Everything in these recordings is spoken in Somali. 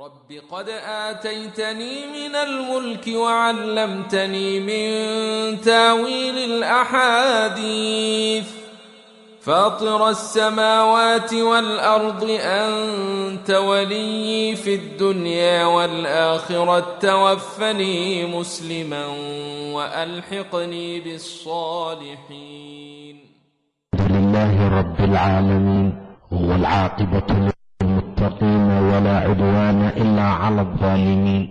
رب قد آتيتني من الملك وعلمتني من تاويل الأحاديث فاطر السماوات والأرض أنت ولي في الدنيا والآخرة توفني مسلما وألحقني بالصالحين لله رب العالمين والعاقبة للمتقين ولا عدوان إلا على الظالمين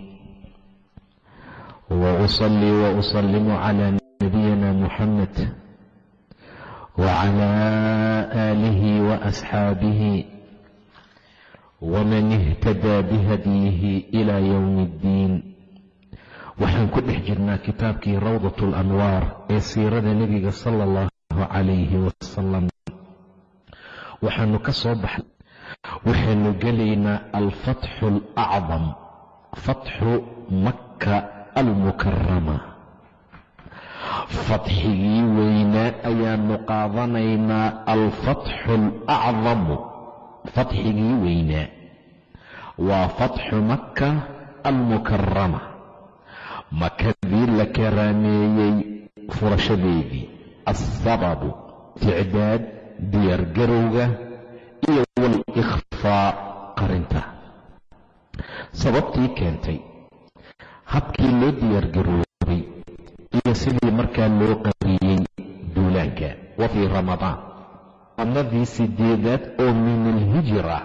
وأصلي وأسلم على نبينا محمد وعلى آله وأصحابه ومن اهتدى بهديه إلى يوم الدين waxaan ku dhex jirnaa kitaabkii rawdat alanwaar ee siirada nebiga sala allahu calayhi wasalam waxaanu ka soo baxnay waxaanu gelaynaa alfatxu alacdam fatxu makka almukarama fatxigii weynaa ayaanu qaadanaynaa alfatxu alacdamu fatxigii weynaa. Waa fatxu makka almukarama makadii la karaameeyey furashadeedii alsababu ticdaad diyaargarowga iyo walikhfaa qarinta. Sababtii keentay habkii loo diyaargaroobay iyo sidii markaa loo qariyey duulaanka wa fii ramadaan. Sanadii sideedaad oo min alhijra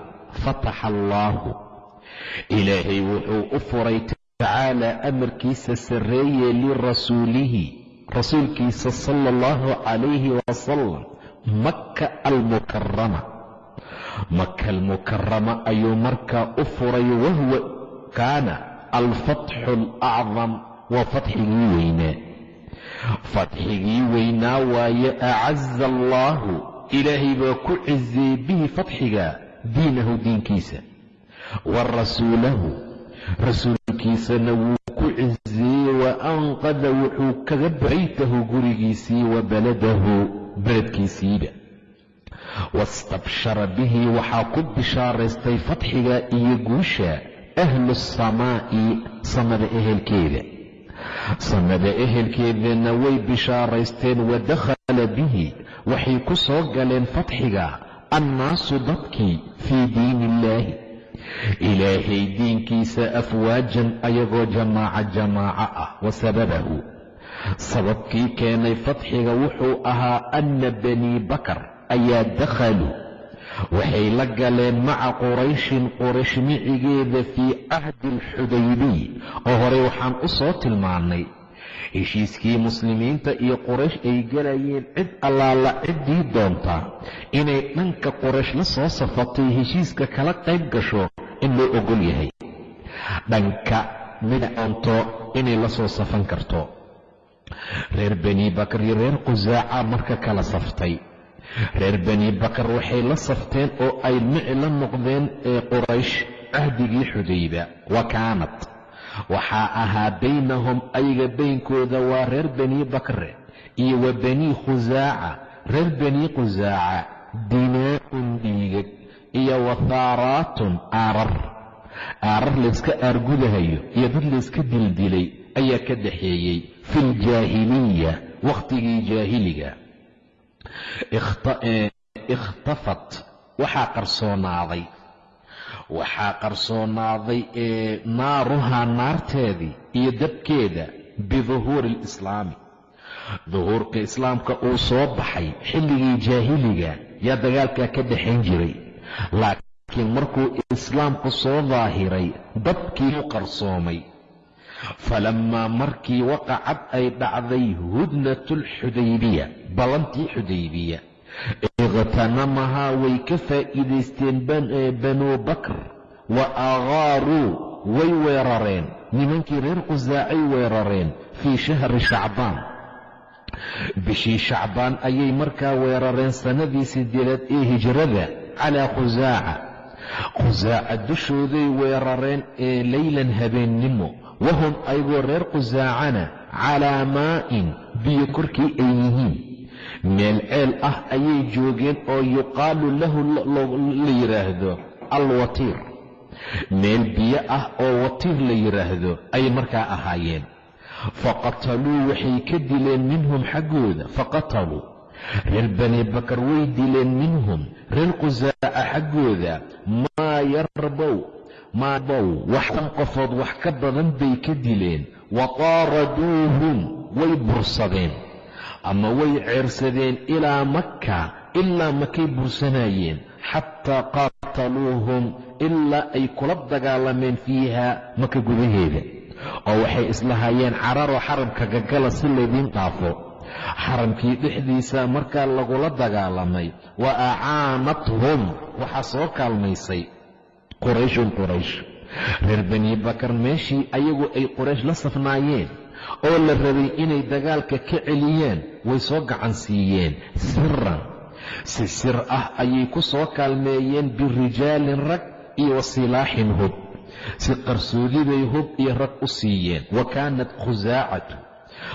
fataxa allaahu. Ilaahay wuxuu u furay tacaala amarkiisa sarreeye lirasuulihi rasuulkiisa sala allahu calayhi wasalam makka almukarama maka almukarama ayuu markaa u furay wahuwa kaana alfatxu alacdam waa fatxigii weynaa fatxigii weynaa waaye acaza allaahu ilaahay baa ku cizeeyey bihi fatxiga diinahu diinkiisa. Wa rasuulahu rasuulkiisana wuu ku cizeeyey wa anqada wuxuu kaga baytahu gurigiisii wa baladahu beledkiisiiba wastabshara bihi waxaa ku bishaaraystay fatxiga iyo guusha ahlu samaa'i samada ehelkeeda. Samada ehelkeedana way bishaaraysteen wa dakhala bihi waxay ku soo galeen fatxiga annaasu dadkii fii diini illaahi ilaahay diinkiisa afwaajan ayagoo jamaaca jamaaco ah wa sababahu. Sababkii keenay fatxiga wuxuu ahaa anna banii bakar ayaa dakhaluu waxay la galeen maca qurayshin quraysh micigeeda fii cahdi alxudaybiy oo horey waxaan u soo tilmaannay heshiiskii muslimiinta iyo quraysh ay galayeen cid allaala ciddii doonta inay dhanka quraysh la soo safatay heshiiska kala qayb gasho in loo ogol yahay. Dhanka mid doonto inay la soo safan karto. Reer bani bakar iyo reer qusaaca marka kala saftay reer bani bakar waxay la safteen oo ay mici la noqdeen ee quraysh cahdigii xudayba. Wa kaanat. Waxaa ahaa baynahum ayaga baynkooda waa reer bani bakre iyo wa banii khusaaca reer bani khusaaca dinaa'un dhiigag iyo wa thaaraatun aarar. Aarar layska aargudahayo iyo dad layska dildilay ayaa ka dhaxeeyey fi ljaahiliya wakhtigii jaahiliga ikhtafat waxaa qarsoonaaday waxaa qarsoonaaday ee naaruhaa naarteedii iyo dabkeeda biduhuuri alislaami duhuurka islaamka uu soo baxay xilligii jaahiliga yaa dagaalkaa ka dhaxayn jiray laakiin markuu islaamku soo daahiray dabkii u qarsoomay falammaa markii waqacad ay dhacday hudnatu alxudaybiya ballantii xudaybiya ikhtanamahaa way ka faa'iidaysteen banuu bakr wa agaaruu way weerareen nimankii reer qusaacay weerareen fii shahri shacbaan bishii shacbaan ayay markaa weerareen sannadii sideedaad ee hijrada calaa khusaaca khusaaca dushooday weerareen ee leylan habeennimo wahum ayagoo reer qusaacana calaa maa'in biyo korkii ay yihiin meel ceel ah ayay joogeen oo yuqaalu lahu la yidhaahdo alwatiir meel biyo ah oo watiir la yidhaahdo ayay markaa ahaayeen faqataluu waxay ka dileen minhum xaggooda faqataluu reer bani bakar way dileen minhum reer qusaaca xaggooda maa yarbow maabow waxan qofood wax ka badan bay ka dileen. Wa taaraduuhum way bursadeen. Ama way ceersadeen ilaa makka ilaa makay bursanayeen xataa qaataluuhum ilaa ay kula dagaalameen fiiha maka gudaheeda. Oo waxay islahaayeen cararo xaramka gagala si laydiin dhaafo. Xaramkii dhexdiisa markaa lagula dagaalamay. Wa acaanathum waxaa soo kaalmaysay qurayshun quraysh. Reer bani bakar meeshii ayagu ay quraysh la safnaayeen oo la rabay inay dagaalka ka celiyaan way soo gacan siiyeen siran si sir ah ayay ku soo kaalmeeyeen birijaalin rag iyo silaaxin hub. Si qarsoodibay hub iyo rag u siiyeen. Wa kaanat khusaacatu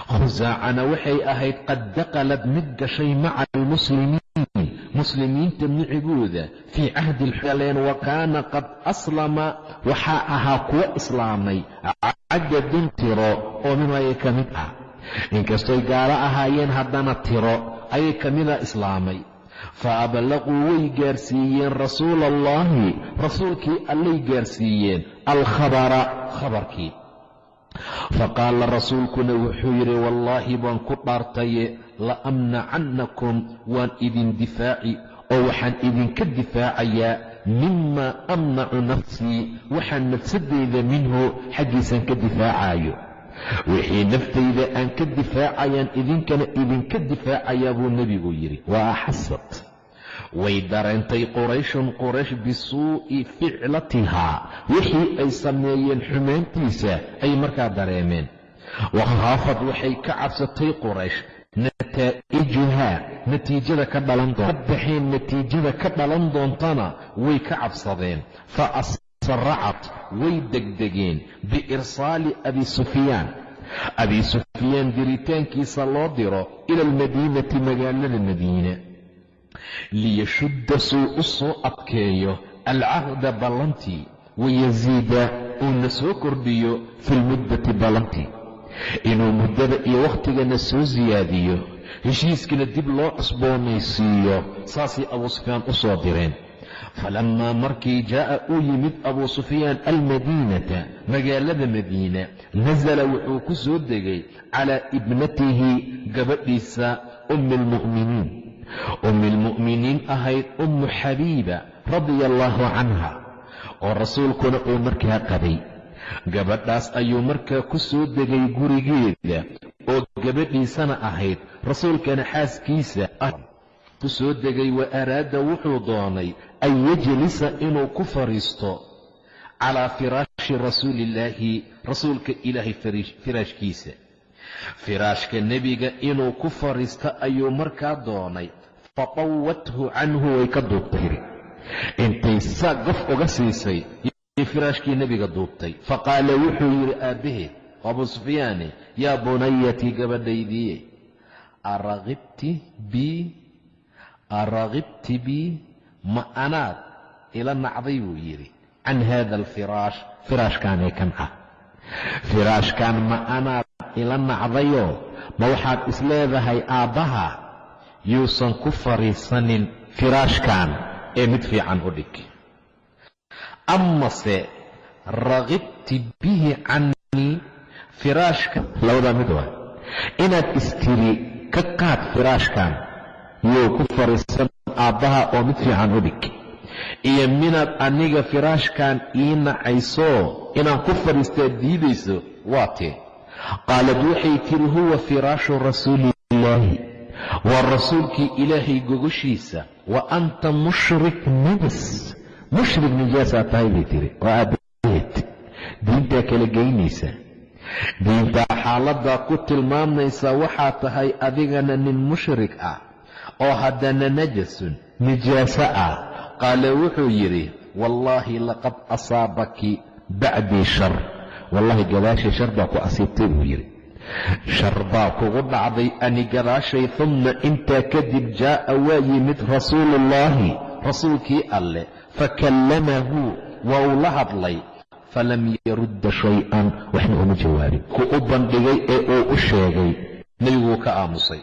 khusaacana waxay ahayd qad daqalad mid gashay maca almuslimiin muslimiinta micigooda fii cahdi lxaleen wa kaana qad aslama waxaa ahaa kuwa islaamay. Cadadun tiro oo min ayay ka mid ah. Inkastoy gaalo ahaayeen haddana tiro ayay ka mida islaamay. Fa ablaquu way gaarsiiyeen rasuula allahi rasuulkii allay gaarsiiyeen alkhabara khabarkii. Faqaala rasuulkuna wuxuu yidhi wallaahi baan ku dhaartaye la amnacannakum waan idin difaaci oo waxaan idinka difaacayaa mima amnacu nafsii waxaan nafsadeyda minhu xaggiisaan ka difaacayo. Wixii naftayda aan ka difaacayaan idinkana idinka difaacayaa buu nebigu yidhi. Wa axasad way dareentay qurayshun quraysh bisuu'i ficlatihaa wixii ay sameeyeen xumaantiisa ay markaa dareemeen. Wa khaafad waxay ka cabsatay quraysh nataa'ijuhaa natiijada ka dhalan doonta. Baxeen natiijada ka dhalan doontana way ka cabsadeen. Fa asracat way degdegeen. Biirsaali abi sufyaan. Abi sufyaan diritaankiisa loo diro ila almadiinati magaalada madiina liyashudda suu u soo adkeeyo alcahda ballantii wayasiida uuna soo kordhiyo fi lmuddati ballantii inuu muddada iyo wakhtigana soo siyaadiyo heshiiskana dib loo cusboonaysiiyo saasay abuu sufyaan u soo direen. Falammaa markii jaa'a uu yimid abuu sufyaan almadiinata magaalada madiina nasala wuxuu ku soo degay calaa ibnatihi gabadhiisa ummi almu'miniin ummi ahayd ummu xabiiba radia allaahu canha oo rasuulkuna uu markaa qabay gabadhaas ayuu markaa ku soo degay gurigeeda oo gabadhiisana ahayd. Rasuulkana xaaskiisa ah ku soo degay wa araada wuxuu doonay an yajlisa inuu ku fadhiisto calaa firaashi rasuuliillaahi rasuulka ilaahay firaashkiisa. Firaashka nebiga inuu ku fadhiisto ayuu markaa doonay fatawathu canhu way ka duubtay intay saa gof uga siisay firaashkii nebiga duubtay. Faqaala wuxuu yidhi aabbaheed abuu sufyaane yaa bunayatii gabadhaydiiye araqibti bii araqibti bii ma anaad ila nacday buu yidhi can haada alfiraash firaashkaanee kan ah. Firaashkan ma anaad ila nacdayoo ma waxaad isleedahay aabbaha yuusan ku fadhiisanin firaashkan ee mid fiican u dhig amase raqibti bihi cannii firaashka. Labadaa mid waa inaad istiri ka qaad firaashkan. Yuu ku fadhiisan aabbaha oo mid fiican u dhig. Iyo minaad aniga firaashkan ii nacaysoo inaan ku fadhiistaad diidayso waa tee. Qaalad waxay tiri huwa firaashu rasuuliillaahi waa rasuulkii ilaahay gogoshiisa. Wa anta mushrik nabas mushrik nijaasaa tahay bay tiri oo aabbaheed diintaa kala geynaysa. Diintaa xaaladdaa ku tilmaamaysa waxaa tahay adigana nin mushrik ah oo haddana najasun nijaaso ah. Qaala wuxuu yidhi wallaahi laqad asaabaki bacdii shar. Wallaahi gadaashay shar baa ku asiibtay buu yidhi. Shar baa kugu dhacday ani gadaashay humma intaa kadib jaa'a waa yimid rasuuluullaahi rasuulkii alleh fakallamahu waa uu la hadlay falam yarudda shay-an waxna uma jawaabin ku u bandhigay ee uu u sheegay nebigu wuu ka aamusay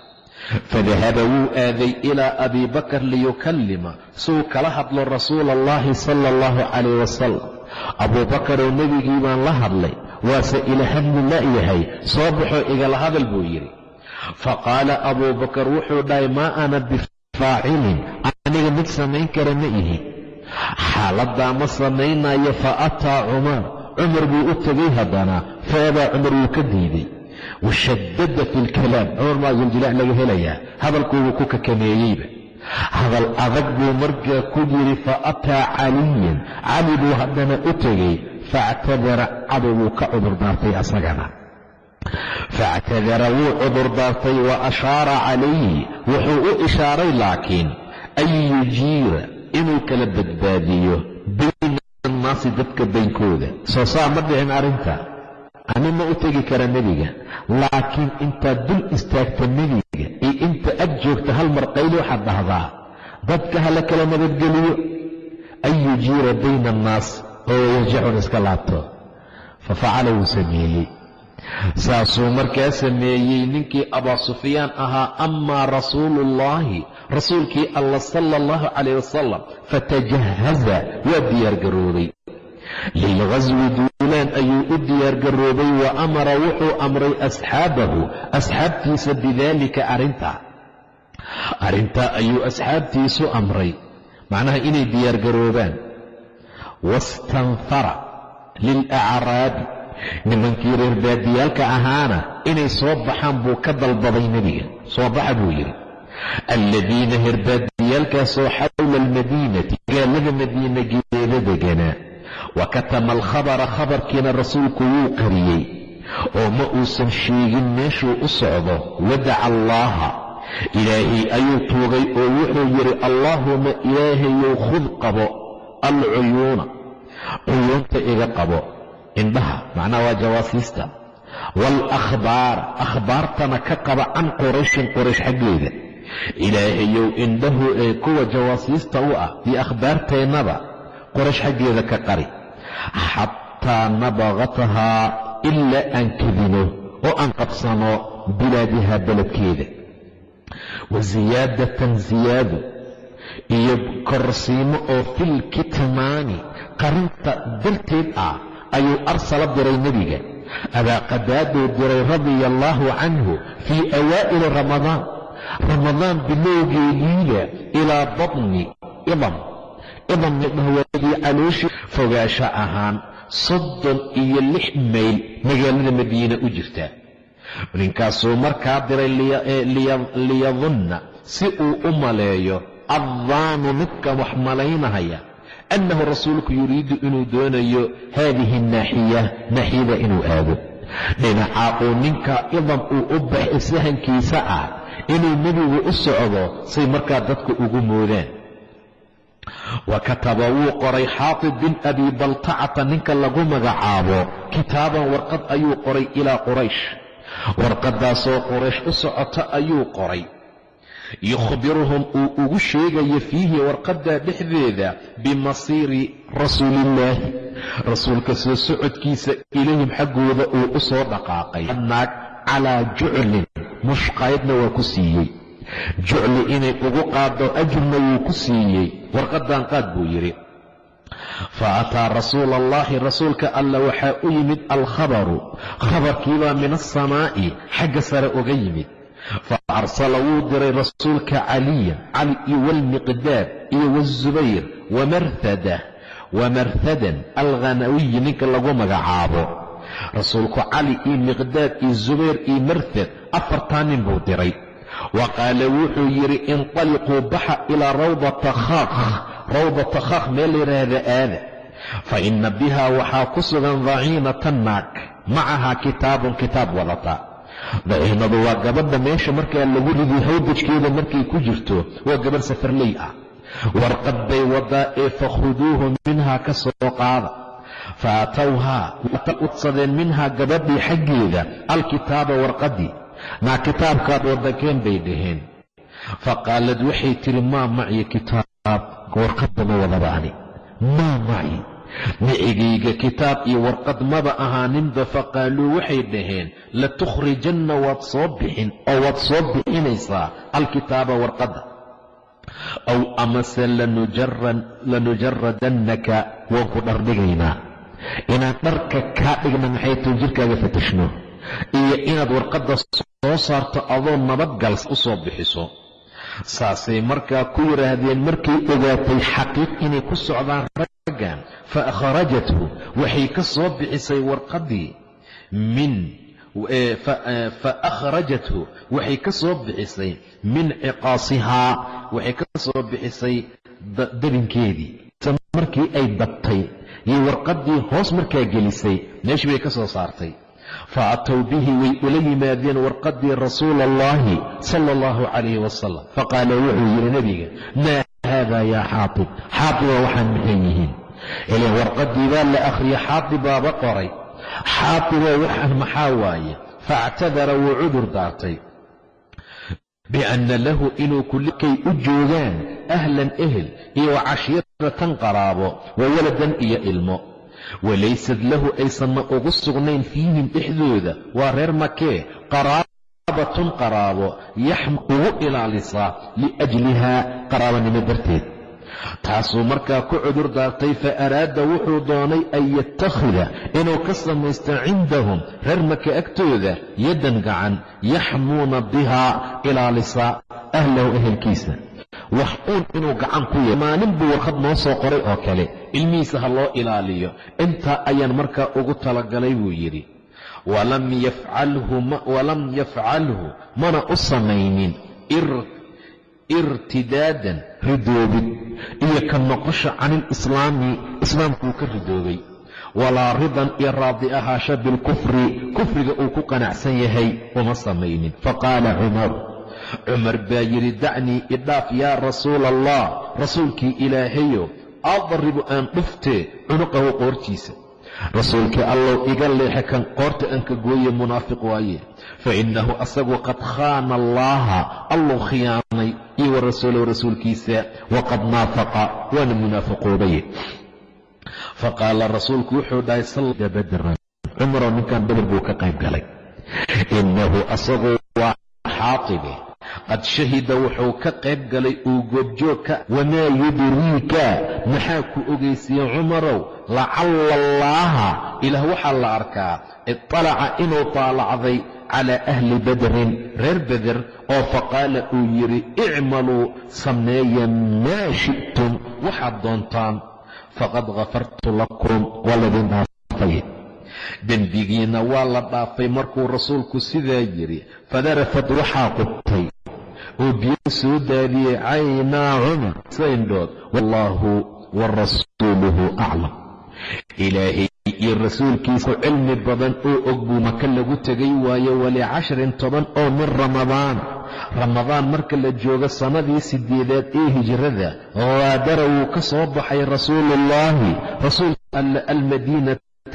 fadahaba wuu aaday ilaa abii bakar liyukallima suu kala hadlo rasuula allahi sala allahu calayh wasalam abuu bakaroo nebigii baan la hadlay waase ila hadli la'yahay soo baxoo igala hadal buu yidhi faqaala abuu bakar wuxuu dhahay maa ana bifaacilin aniga mid samayn kara ma ihi xaaladdaa ma samaynayo fa ataa cumar. Cumar buu u tegay haddana fa abaa cumar wuu ka diiday washaddada fi lkalaam cumar maa zuljilac laga helayaa hadalkuubuu ku kakameeyeyba. Hadal adag buu markaa ku yidhi fa ataa caliyan. Cali buu haddana u tegey. Faactadara cali wuu ka cudurdaartay asagana. Faactadara wuu cudurdaartay wa ashaara calayhi wuxuu u ishaaray laakiin an yujiira inuu kala badbaadiyo bayna annaasi dadka baynkooda soo saa ma dhicin arrinta. Ani ma u tegi kara nebiga. Laakiin intaad dul istaagta nebiga iyo inta ag joogta hal mar qayli waxaad dhahdaa dadka hala kala nabadgeliyo. An yujiira bayna annaas oo yarjicun iska laabto. Fa facala wuu sameeyey. Saasuu markaa sameeyey ninkii abaa sufyaan ahaa amaa rasuuluullaahi rasuulkii alla sala allahu calayh wasalam fatajahaza waa diyaargaroobay lilghaswi duulaan ayuu u diyaargaroobay wa amara wuxuu amray asxaabahu asxaabtiisa bidaalika arrintaa arrintaa ayuu asxaabtiisu amray macnaha inay diyaargaroobaan wastanfara lilacraabi nimankii reer baadiyaalka ahaana inay soo baxaan buu ka dalbaday nebiga soo baxa buu yidhi alladiina reer baadiyaalkaasoo xawla almadiinati magaalada madiina geeda deganaa wa katama alkhabara khabarkiina rasuulku wuu qariyey oo ma uusan sheegin meeshuu u socdo wadaca allaaha ilaahay ayuu tuugay oo wuxuu yidhi allaahuma ilaahayow khud qabo alcuyuuna cuyuunta iga qabo indhaha macnaha waa jawaasiista waalakhbaara akhbaartana ka qaba can qurayshin quraysh xaggeeda ilaahayow indhahu ee kuwa jawaasiista u ah iyo akhbaarteennaba qoraysh xaggeeda ka qari. Xataa nabaqatahaa ilaa aan kadino oo aan qabsano bilaadihaa beledkeeda. Wa siyaadatan siyaado iyo korsiimo oo filkitmaani qarinta darteed ah ayuu arsala diray nebiga. Abaaqadaaduu diray radia allaahu canhu fii awaa'ili ramadaan ramadaan bilowgeediina ilaa batni idam idam midhahwaadii calooshii fogaasho ahaan soddon iyo lix mayl magaalada madiina u jirta. Ninkaasuu markaa diray liyadunna si uu u maleeyo addaanu midkan wax malaynahaya annahu rasuulku yuriidu inuu doonayo haadihi naaxiya naaxiyada inuu aado. Dhinacaa uu ninka idam uu u baxay sahankiisa ah inuu nebigu u socdo say markaa dadku ugu moodaan wa kataba wuu qoray xaatib bin abi baltacata ninka lagu magacaabo. Kitaaban warqad ayuu qoray ilaa quraysh. Warqaddaasoo quraysh u socota ayuu qoray. Yukhbiruhum uu ugu sheegayo fiihi warqaddaa dhexdeeda bimasiiri rasuulillaahi rasuulka soo socodkiisa ilayhim xaggooda uu u soo dhaqaaqay. Naag calaa juclin mushqaydna waa ku siiyey. Jucli inay ugu qaado ajirna wuu ku siiyey. Warqaddan qaad buu yidhi. Fa ataa rasuula allahi rasuulka alla waxaa u yimid alkhabaru. Khabarkiibaa min asamaa'i xagga sare uga yimid. Fa arsala wuu diray rasuulka caliyan cali iyo walmiqdaad iyo wazubayr wamarhada wamarhadan alghanawiyi ninka lagu magacaabo rasuulku cali iyo miqdaad iyo zubayr iyo marhad afartaa nin buu diray. Wa qaala wuxuu yidhi inطaliquu baxa ilaa rawdata khaakh. Rawdata khaakh meel layidhaahda aada. Fa ina biha waxaa ku sugan daciinatan naag macahaa kitaabun kitaab wadata. Daciinadu waa gabadha meesha markaa lagu riday hawdajkeeda markay ku jirto waa gabadh safarley ah. Warqad bay wadaa ee fakhuduuhu minhaa ka soo qaada fa atowhaa wata udsadeen minhaa gabadhii xaggeeda alkitaaba warqaddii naa kitaabkaad wadakeen bay dhaheen fa qaalad waxay tidhi maa maciyo kitaab warqadda ma wadaba ani maa maci micigayga kitaab iyo warqad maba ahaaninba faqaaluu waxay dhaheen latukhrijanna waad soo bixin oo waad soo bixinaysaa alkitaaba warqadda aw amase lanujaradannaka waan ku dhardhigaynaa. Inaan dharka kaa dhigna maxay tahay jirkaaga fatashno iyo inaad warqadda soo saarto adoo nabadgal u soo bixiso. Saasay markaa ku yidhaahdeen markay ogaatay xaqiiq inay ku socdaan raggan fa akhrajathu waxay ka soo bixisay warqaddii min fa waxay ka soo bixisay min ciqaasihaa waxay ka soo bixisay dabinkeedii. Markii ay dabtay iyo warqaddii hoos markaa gelisay meeshii bay ka soo saartay. Fa bihi way ula yimaadeen warqaddii rasuula allahi sala allahu calayhi wasalam faqaala wuxuu yidhi nebiga maa haada yaa xaatib? Xaatiba waxaan maxay yihiin. Ilan warqaddii baa la akhriyey xaatibaaba qoray xaatibo waxaan maxaa waaye? Faactadara wuu cudur daartay bianna lahu inuu kulikay u joogaan ahlan ehel iyo wa cashiiratan qaraabo wa waladan iyo ilmo. Walaysad lahu aysanna ugu sugnayn fiihim dhexdooda waa reer makee qaraabatun qaraabo yaxma ugu ilaalisaa liajlihaa qaraabanimo darteed taasuu markaa ku cudur daartay fa araada wuxuu doonay an yattakhida inuu ka samaysto cindahum reer maka agtooda yaddan gacan yaxmuuna bihaa ilaalisaa ahlahu ehelkiisa. Wax uun inuu gacan ku yahay maalin buu warqad noo soo qoray oo kale. Ilmihiisa ha loo ilaaliyo. Intaa ayaan markaa ugu talagalay buu yidhi walam yafcalhu mana u samaynin irtidaadan ridoobid iyo ka noqosha cani ilislaami islaamkuu ka ridoobay. Walaa ridan iyo raadi ahaasha bilkufri kufriga uu ku qanacsan yahay uma samaynin. Faqaala cumar cumar baa yidhi dacnii idhaaf yaa rasuula allah rasuulkii ilaahayo adribu aan dhuftee cunuqahu qoortiisa rasuulkii allow iga leexe kan qoorta aan ka gooye munaafiq waaye. Fa innahu asagu qad khaana allaaha alluu khiyaanay iyo wa rasuulkiisa waqad naafaqa waana munaafiqoobaye faqaala rasuulku wuxuu dhahay salla badran. Cumaroo ninkan badar buu ka qayb galay. Innahu asagu waa xaatibe qad shahida wuxuu ka qayb galay uu goobjoog ka wamaa yudriika maxaa ku ogeysiiyey cumarow lacalla allaaha ilaah waxaa la arkaa iطalaca inuu taalacday calaa ahli badrin. Reer beder oo faqaala uu yidhi icmaluu sameeya maa shi'tum. Waxaad doontaan faqad ghafartu lakum waa laydin dhaafay. Dembigiinna waa la dhaafay markuu rasuulku sidaa yidhi fadarafad waxaa qubtay oo biyo soo daadiyey caynaa cumar sayndhood wallaahu wa rasuuluhu aclam. Ilaahay iyo rasuulkiisa cilmi badan oo og buu maka lagu tegay waayo walicashrin toban oo min ramadaan. Ramadaan marka la joogo sannadii siddeedaad ee hijrada haadara wuu ka soo baxay rasuuluullaahi rasuulka alla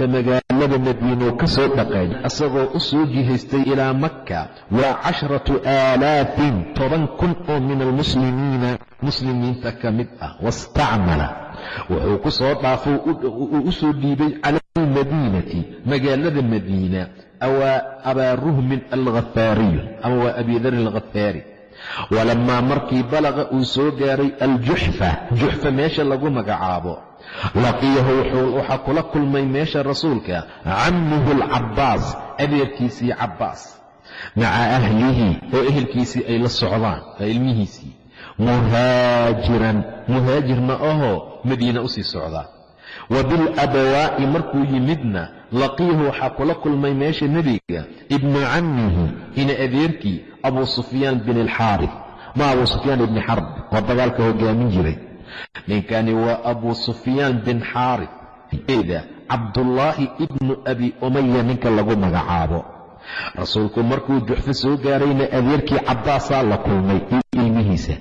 almadiinata magaalada madiinuu ka soo dhaqaajay asagoo u soo jihaystay ilaa makka waa casharatu aalaafin toban kun oo min almuslimiina muslimiinta ka mid ah wastacmala. Wuxuu ku soo dhaafo uu u soo dhiibay cala almadiinati magaalada madiina awaa abaa ruhmin alkhafaariyu ama waa abidarin alkhafaari walamaa markii balaqa uu soo gaaray aljuxfa juxfa meesha lagu magacaabo laqiyahu waxaa kula kulmay meesha rasuulka cammuhu alcabbaas adeerkiisii cabbaas. Maca ahlihi oo ehelkiisii ay la socdaan waa ilmihiisii. Muhaajiran muhaajirna ahoo madiina u sii socdaa. Wa bilabawaa'i markuu yimidna laqiyahu waxaa kula kulmay meesha nebiga ibnu cammihi ina adeerkii abuu sufyaan bin alxaarif ma abuu sufyaan ibni xarb oo dagaalka hogaamin jiray ninkani waa abuu sufyaan bin xaarif eeda cabdullaahi ibnu abi umaya ninka lagu magacaabo. Rasuulku markuu juxfo soo gaarayna adeerkii cabbaasaa la kulmay iyo ilmihiisa.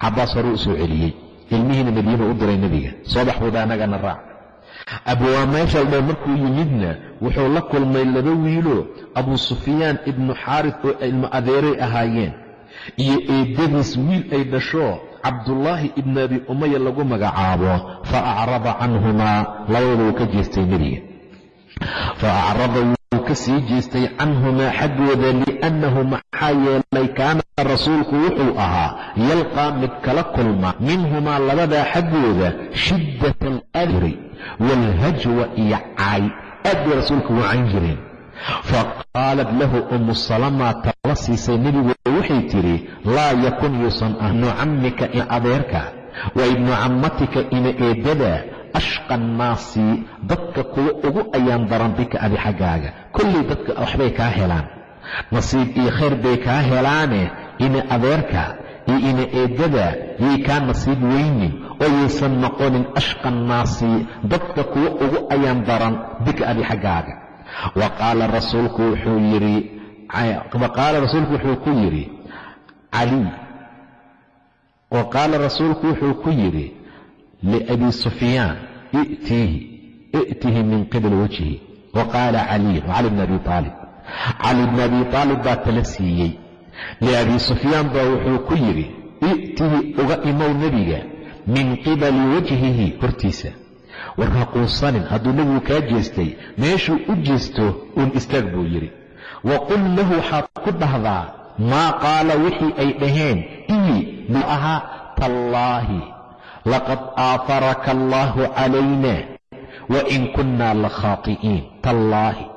Cabbaas hore u soo celiyey. Ilmihiina madiina u diray nebiga. Soo bax buuda annagana raac. Abwaa meeshaldhe markuu yimidna wuxuu la kulmay laba wiilo abuu sufyaan ibnu xaaris oo ilmo adeeray ahaayeen. Iyo eedadiis wiil ay dhasho cabdullaahi ibni abi umaya lagu magacaabo fa acrada canhumaa labadaba wuu ka jeestay nebiga. Fa acrada wuu ka sii jeestay canhumaa xaggooda li'annahu maxaa yeelay kaana rasuulku wuxuu ahaa yalqaa mid kala kulma minhumaa labadaa xaggooda shiddata aladri waalhajwa iyo caay aad bay rasuulku wacan jireen faqaalat lahu ummu salama tala siisay nebigu waxay tidhi laa yakun yuusan ah ibnu cammika ina adeerka wa ibnu cammatika ina eeddada ashqa annaasi dadka kuwa ugu ayaan daran bika adi xaggaaga. Kollay dadka waxbay kaa helaan. Nasiib iyo khayr bay kaa helaane ina adeerka iyo ina eeddada yay kaa nasiib weynin. Oo yaysan noqonin ashqa annaasi dadka kuwa ugu ayaan daran bika adi xaggaaga wa qaala rasuulku wuxuu ku yidhi caliy wa qaala rasuulku wuxuu ku yidhi liabi sufyaan i'tihi min qibli wajhi wa qaala caliy cali bn abi aalib cali bn abi aalib baa tala siiyey. Liabi sufyaan baa wuxuu ku yidhi i'tihi uga imow nebiga min qibali wajhihi hortiisa war ha hadduu nebigu kaa jeestay meeshuu u jeesto uun istaag buu yidhi. Wa qul lahu waxaad ku dhahdaa maa qaala wixii ay dhaheen ii mu ahaa tallaahi laqad aafaraka allaahu calayna wa in kunnaa la khaati'iin tallaahi.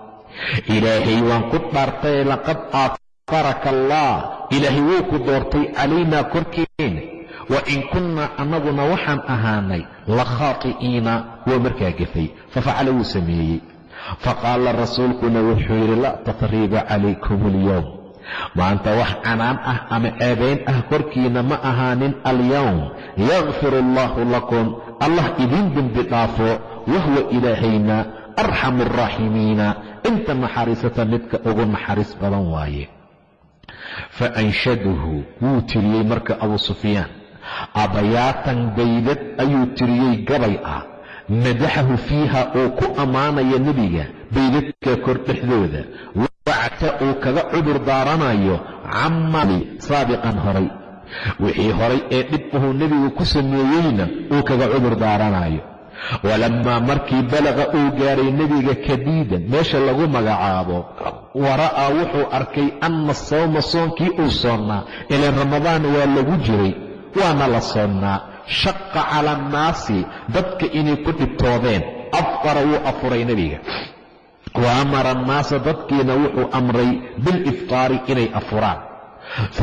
Ilaahay waan ku dhaartay laqad aafaraka allah ilaahay wuu ku doortay calaynaa korkeena wa in kunnaa annaguna waxaan ahaanay la khaati'iina waa markaa gefay. Fafacala wuu sameeyey. Faqaala rasuulkuna wuxuu yidhi laa tatriiba calaykum alyowm maanta wax canaan ah ama ceebayn ah korkiina ma ahaanin alyowm yakfiru allaahu lakum allah idiin dembi dhaafo wahwa ilaahayna arxamu araaximiina inta naxariisata midka ugu naxariis badan waaye. Fa anshaduhu wuu tiriyey marka abuu sufyaan abayaatan baydad ayuu tiriyey gabay ah. Madaxahu fiiha uu ku ammaanayo nebiga baydadka kor dhexdooda wacta uu kaga cudur daaranayo camali saabiqan horay. Wixii horay ee dhib uhuu nebigu ku sameeyeyna uu kaga cudur daaranayo walammaa markii balaqa uu gaaray nebiga kadiidan meesha lagu magacaabo wara'aa wuxuu arkay anna sawma soonkii uu soonnaa. Ilan ramadaan waa lagu jiray waana la soonnaa. Shaqa cala annaasi dadka inay ku dhibtoodeen. Afqara wuu afuray nebiga. Wa amara annaasa dadkiina wuxuu amray biliftaari inay afuraan.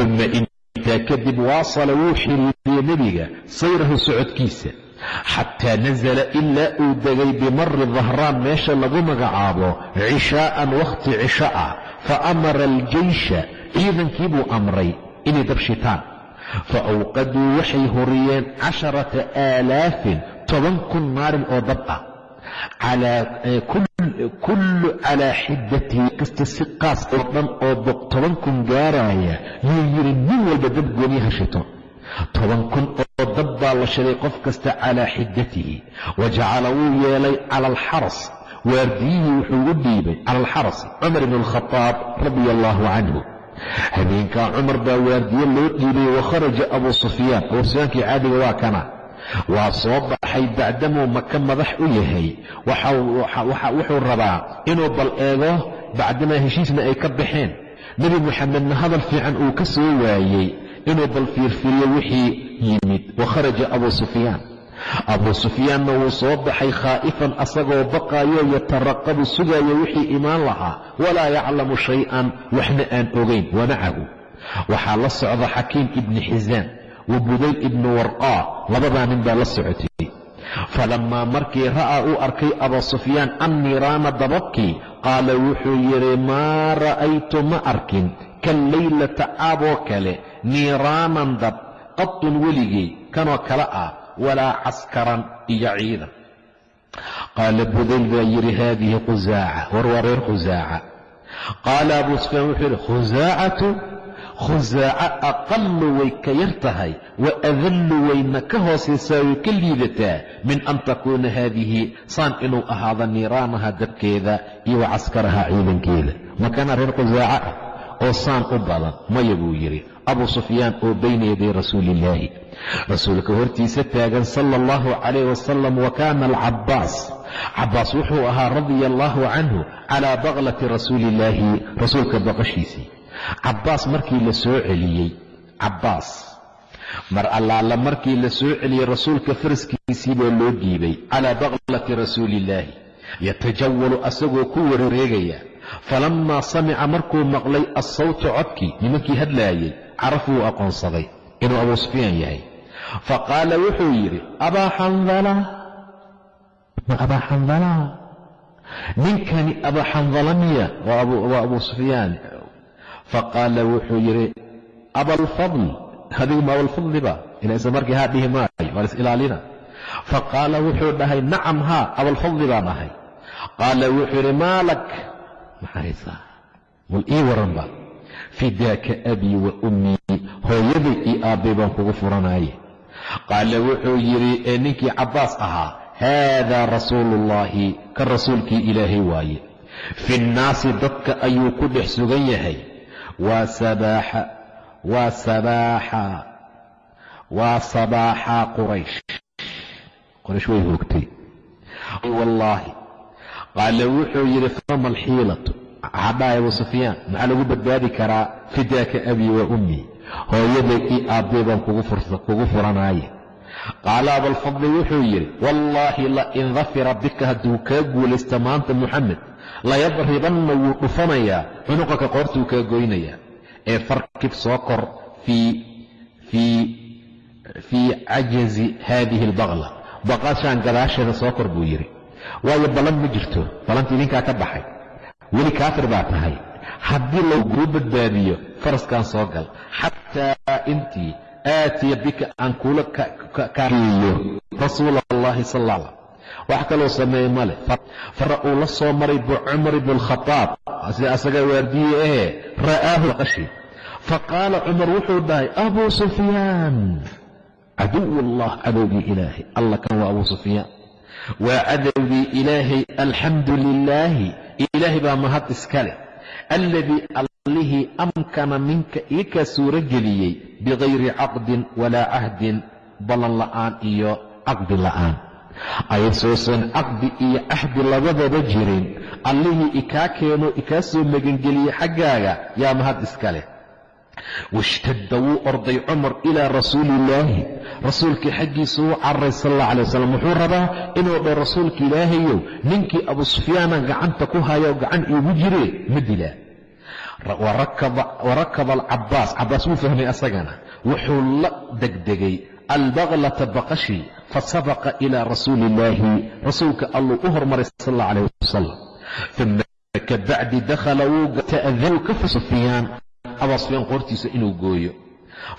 Uma intaa kadib waasala wuu xiriiriyey nebiga sayrahu socodkiisa. Xataa nasala ilaa uu degay bimari dahraan meesha lagu magacaabo cishaa'an wakhti cisho ah fa amara aljeysha ciidankii buu amray inay dabshitaan fa awqaduu waxay horiyeen casharata aalaafin toban kun maalin oo dab ah kullu calaa xiddatihi kasta si qaas oo dhan oo toban kun gaaraya yuu yidhi nin walba dab gooni ha shito toban kun oo dab baa la shiday qof kasta calaa xiddatihi wa jacala wuu yeelay cala alxaras waardiyihii wuxuu u dhiibay cala alxaras cumar ibn alkhadaab radia allaahu canhu habeenkaa cumar baa waardiye loo dhiibay wa kharaja abuu sufyaan. Abuu sufyaankii caadiga waa kana. Waa soo baxay bacdamuu maka madax u yahay. Wuxuu rabaa inuu bal eego bacdamaa heshiisna ay ka baxeen. Nebi moxamedna hadal fiican uu ka soo waayey inuu bal fiirfiriyo wixii yimid. Wa kharaja abuu sufyaan abuu sufyaanna wuu soo baxay khaa'ifan asagoo baqaayoo yataraqabu sugaaya wixii imaan lahaa. Walaa yaclamu shay-an waxna aan ogayn wamacahu waxaa la socda xakiim ibni xisaan wa budayl ibnu warqaa labadaa nin baa la socotay. Falammaa markii ra'aa uu arkay abaa sufyaan anniiraana dababkii? Qaala wuxuu yidhi maa ra'aytu ma arkin. Kallaylata caaboo kale niiraanan dab qatun weligay kanoo kale ah walaa caskaran iyo ciidan qaala budayl baa yidhi haadihi khusaaca war waa reer khusaaca qaala abuu sufyaan wuxuu yidhi khusaacatu khusaaca aqallu way ka yar tahay wa adallu wayna ka hoosaysaa way ka liidataa min an takuuna haadihi saan inuu ahaado niiraanaha dabkeeda iyo wa caskaraha ciidankeeda makana reer khusaaca ah oo saan u badan maya buu yidhi abuu sufyaan oo bayna yaday rasuuliillaahi rasuulka hortiisa taagan sala allahu calayh wasalam wa kaana alcabbaas. Cabbaas wuxuu ahaa radia allaahu canhu calaa baklati rasuuliillaahi rasuulka baqashiisii. Cabbaas markii la soo celiyey cabbaas mar allaala markii la soo celiyey rasuulka faraskiisii baa loo dhiibay calaa baklati rasuuliillaahi yatajawalu asagoo ku wareegaya falammaa samica markuu maqlay assawtu codkii nimankii hadlaayey caraf wuu aqoonsaday inuu abuu sufyaan yahay. Fa qaala wuxuu yidhi abaa xandala ma abaa xandala ninkani abaa xandala miya? Waa abuu sufyaan. Fa qaala wuxuu yidhi abalfadl adigu ma abalfadliba ilaisa markii haa dhihi maayo waa is ilaalina. Fa qaala wuxuu dhahay nacam haa abalfadli baan ahay. Qaala wuxuu yidhi maalak maxaa haysaa wal ii waranba fidaaka abii wa ummii hooyaday io aabbay baan kugu furanaaye qaala wuxuu yidhi ee ninkii cabbaas ahaa haadaa rasuuluullaahi ka rasuulkii ilaahay waaye. Fi nnaasi dadka ayuu ku dhex sugan yahay. Waa sabaaxa waa sabaaxa waa sabaaxa quraysh. Qoraysh way hoogtay. Wallaahi qaala wuxuu yidhi fama alxiilatu waxaadhahay abuu sufyaan maxaa lagu badbaadi karaa fidaaka abii wa ummii hooyaday io aabbay baan kugu furanaaye qaala abalfadli wuxuu yidhi wallaahi lain dafira bika hadduu kaa guulaysta maanta muxamed layadribanna wuu dhufanayaa cunuqaka qoortuu kaa goynayaa ee farkib soo kor fii cajazi haadihi albaqla baqashaan gadaasheeda soo kor buu yidhi waayo ballan ma jirto. Ballantii idinkaa ka baxay. Weli kaafir baa tahay. Haddii laguu badbaadiyo faraskan soo gal. Xataa intii aatiya bika aan kuula kageeyo rasuula allahi sal alla wax kaloo sameeye male fara uu la soo maray bu cumar ibnu sida asaga waardiye ahee ra'aahu qashi. Fa qaala cumar wuxuu dhahay abuu sufyaan. Caduw allah cadowgii ilaahay. Alla kan waa abuu sufyaan waa cadowgii ilaahay alxamdu lilaahi ilaahay baa mahad iska leh alladii allihii amkana minka ii kaa suuro geliyey bikayri caqdin walaa cahdin ballan la'aan iyo caqdi la'aan. Ayasoosan caqdi iyo cahdi labadaba jirin. Allihii ikaa keeno ikaa soo magangeliyey xaggaaga yaa mahad iska leh washtadda wuu orday cumar ilaa rasuuliillaahi rasuulkii xaggiisa wuu cararay sal alla alay wasalam wuxuu rabaa inuu dho rasuulka ilaahayow ninkii abu sufyaana gacanta ku haya oo gacan iigu jire? Ma dilaa warakaba alcabaas cabaas wuu fahmay asagana. Wuxuu la degdegay albaklata baqashii fasabaqa ilaa rasuuli illaahi rasuulka alluu u hormaray sal alla alayh wasalam uma kabacdi dakhala wuu ta'danu ka sufyaan abaa sufyaan qoortiisa inuu gooyo.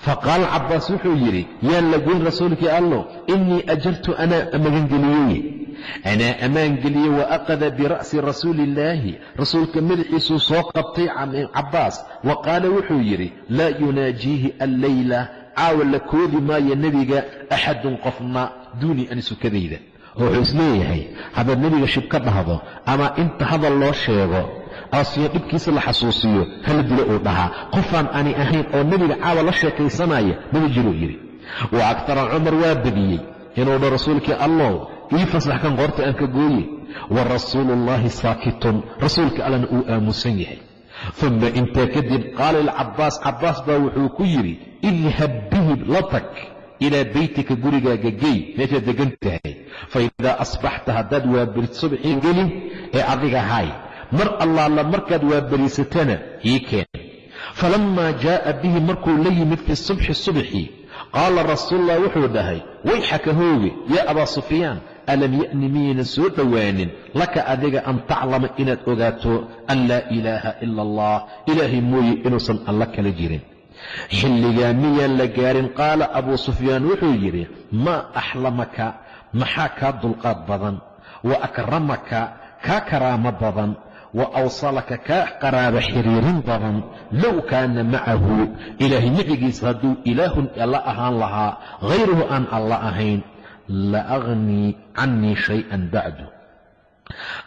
Faqaala cabaas wuxuu yidhi yaan la goyn rasuulkii allow innii ajartu anaa magangeliyey anaa ammaangeliyey wa aqada bira'si rasuuli illaahi rasuulka madaxiisuu soo qabtay cabaas wa qaala wuxuu yidhi laa yunaajiihi alleyla caawa la koodi maayo nebiga axadun qofna duunii ani sukadayda. Oo wuxuu is leeyahay haddaad nebiga shib ka dhahdo ama inta hadal loo sheego aasiyo dhibkiisa la xasuusiyo hala dilo uu dhahaa. Qofaan ani ahayn oo nebiga caawa la sheekaysanaya mama jiruu yidhi. Wa agtara cumar waa badiyey inuu dho rasuulkii allow ii fasax kan qoorta aan ka gooye. Wa rasuuluullaahi saakitun rasuulka allana uu aamusan yahay. Uma intaa kadib qaala ilcabaas cabaas baa wuxuu ku yidhi idhab bihi la tag ilaa beytika gurigaaga gey meeshaad degan tahay. Fa idaa asbaxta haddaad waabirid subxii gelin ee adiga hay mar allaala markaad waabariisatana ii keen. Falammaa jaa'a bihi markuu la yimid fi subxi subxi qaala rasuululah wuxuu dhahay wayxaka hooge yaa abaa sufyaan alam ya'ni miyaynan soo dhowaanin? Laka adiga an taclama inaad ogaato an laa ilaaha ila allah. Ilaahay mooye inuusan alla kala jirin. Xilligaa miyaan la gaarin? Qaala abuu sufyaan wuxuu yidhi maa axlamaka maxaa kaa dulqaad badan? Wa akramaka kaa karaamo badan wa awsalaka kaa qaraaba xiriirin badan low kaana macahu ilaahay nicigiisa hadduu ilaahun alla ahaan lahaa hayruhu aan alla ahayn la aghnii cannii shay-an bacdu.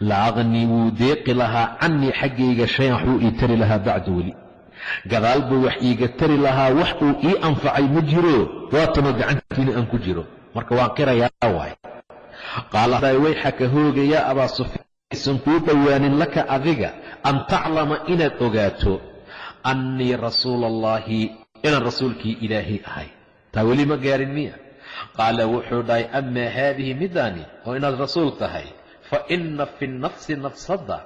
La aghnii wuu deeqi lahaa cannii xaggayga shay-an waxbuu ii tari lahaa bacdu weli. Gadaal buu wax iiga tari lahaa wax uu ii anfacay ma jiro waatanoo gacantiina aan ku jiro. Marka waan qirayaa aysan kuu dhowaanin laka adiga an taclama inaad ogaato annii rasuula allaahi inaan rasuulkii ilaahay ahay. Taa weli ma gaarin miya. Qaala wuxuu dhahay amaa haadihi midaani oo inaad rasuul tahay fa inna fi nafsi nafsadda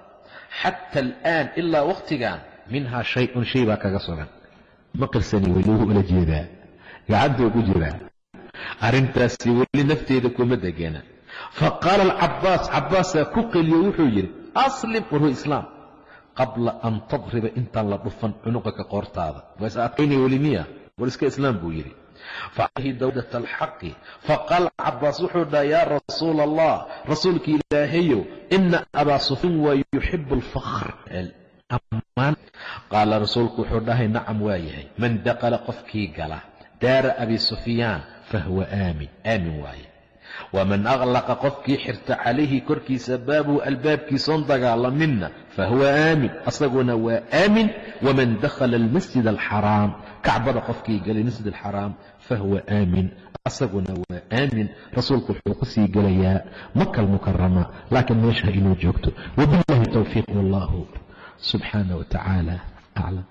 xata al'aan ilaa wakhtigan minhaa shay-un shay baa kaga sugan. Ma qirsani weli wuu ula jeedaa. Gacantuu ku jiraa arrintaasi weli nafteeda kuma degana fa qaala alcabbaas cabbaasaa ku qeliyo wuxuu yidhi aslim warhu islaam qabla an tadriba intaan la dhufan cunuqaka qoortaada. Weli miya? War iska islaam buu yidhi. Facalayhi dawdat alxaqi faqaala cabaas wuxuu dhaha yaa rasuula allah rasuulka ilaahayow ina abaa sufyaan waa yuxibu alfakhr qaala rasuulku wuxuu dhahay nacam waa yahay. Man dakala qofkii gala daara abi sufyaan fahuwa aamin. Aamin waaye waman aklaqa qofkii xirta calayhi korkiisa baabuhu albaabkiisoon dagaalaminna fahuwa aamin asaguna waa aamin waman dakhala almasjid alxaraam kacbada qofkii galay masjid alxaraam fahuwa aamin asaguna waa aamin rasuulku wuxuu ku gelayaa maka almukarama laakiin meesha inuu joogto wabillahi towfiiq wallahu subxaana wa aclam